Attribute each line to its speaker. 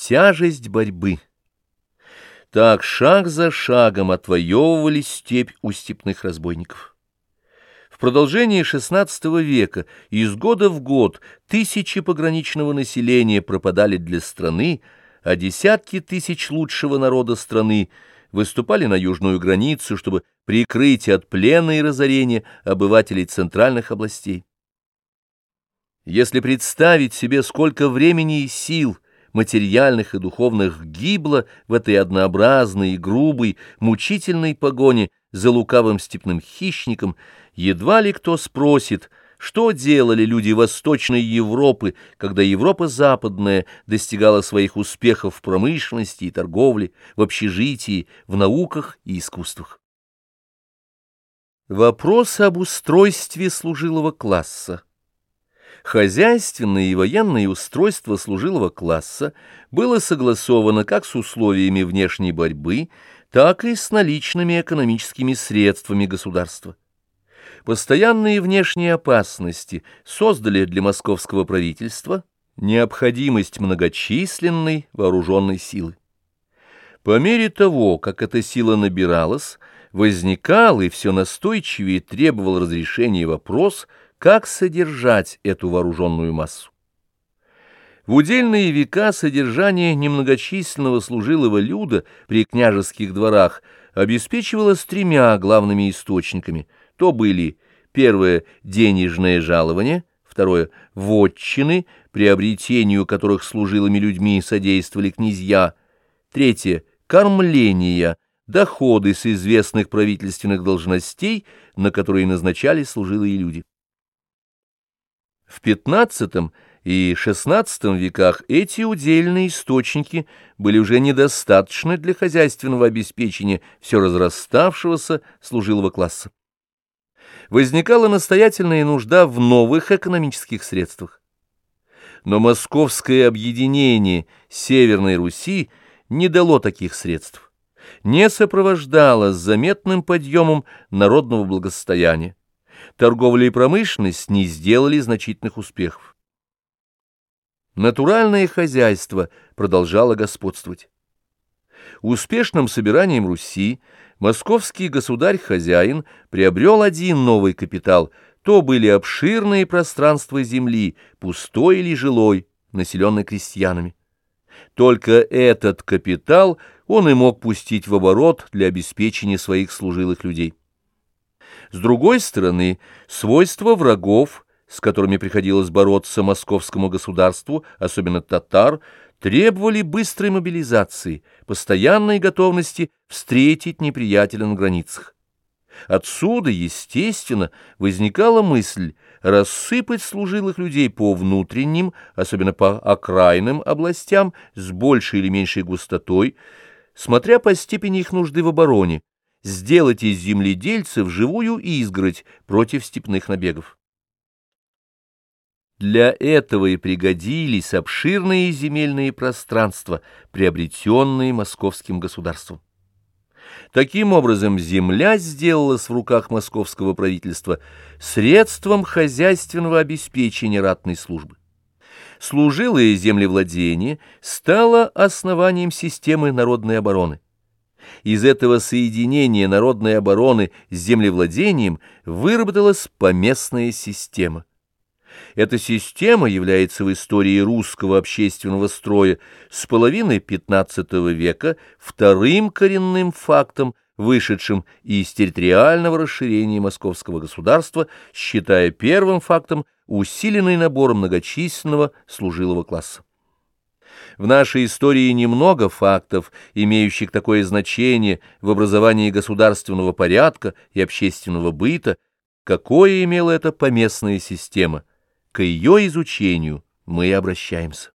Speaker 1: Тяжесть борьбы. Так шаг за шагом отвоевывали степь у степных разбойников. В продолжении XVI века из года в год тысячи пограничного населения пропадали для страны, а десятки тысяч лучшего народа страны выступали на южную границу, чтобы прикрыть от плена и разорения обывателей центральных областей. Если представить себе, сколько времени и сил, материальных и духовных, гибло в этой однообразной и грубой, мучительной погоне за лукавым степным хищником, едва ли кто спросит, что делали люди Восточной Европы, когда Европа Западная достигала своих успехов в промышленности и торговле, в общежитии, в науках и искусствах. Вопрос об устройстве служилого класса Хозяйственное и военное устройство служилого класса было согласовано как с условиями внешней борьбы, так и с наличными экономическими средствами государства. Постоянные внешние опасности создали для московского правительства необходимость многочисленной вооруженной силы. По мере того, как эта сила набиралась, возникал и все настойчивее требовал разрешения вопрос – как содержать эту вооруженную массу? В удельные века содержание немногочисленного служилого люда при княжеских дворах обеспечивалось тремя главными источниками. То были первое – денежное жалование, второе – вотчины, приобретению которых служилыми людьми содействовали князья, третье – кормление, доходы с известных правительственных должностей, на которые назначались служилые люди. В XV и XVI веках эти удельные источники были уже недостаточны для хозяйственного обеспечения все разраставшегося служилого класса. Возникала настоятельная нужда в новых экономических средствах. Но московское объединение Северной Руси не дало таких средств, не сопровождалось заметным подъемом народного благосостояния торговля и промышленность не сделали значительных успехов. Натуральное хозяйство продолжало господствовать. Успешным собиранием Руси московский государь-хозяин приобрел один новый капитал, то были обширные пространства земли, пустой или жилой, населенной крестьянами. Только этот капитал он и мог пустить в оборот для обеспечения своих служилых людей. С другой стороны, свойства врагов, с которыми приходилось бороться московскому государству, особенно татар, требовали быстрой мобилизации, постоянной готовности встретить неприятеля на границах. Отсюда, естественно, возникала мысль рассыпать служилых людей по внутренним, особенно по окраинным областям с большей или меньшей густотой, смотря по степени их нужды в обороне, сделать из земледельцев живую изгородь против степных набегов. Для этого и пригодились обширные земельные пространства, приобретенные московским государством. Таким образом, земля сделалась в руках московского правительства средством хозяйственного обеспечения ратной службы. Служилое землевладение стало основанием системы народной обороны. Из этого соединения народной обороны с землевладением выработалась поместная система. Эта система является в истории русского общественного строя с половины XV века вторым коренным фактом, вышедшим из территориального расширения московского государства, считая первым фактом усиленный набор многочисленного служилого класса. В нашей истории немного фактов, имеющих такое значение в образовании государственного порядка и общественного быта, какое имела эта поместная система. К ее изучению мы обращаемся.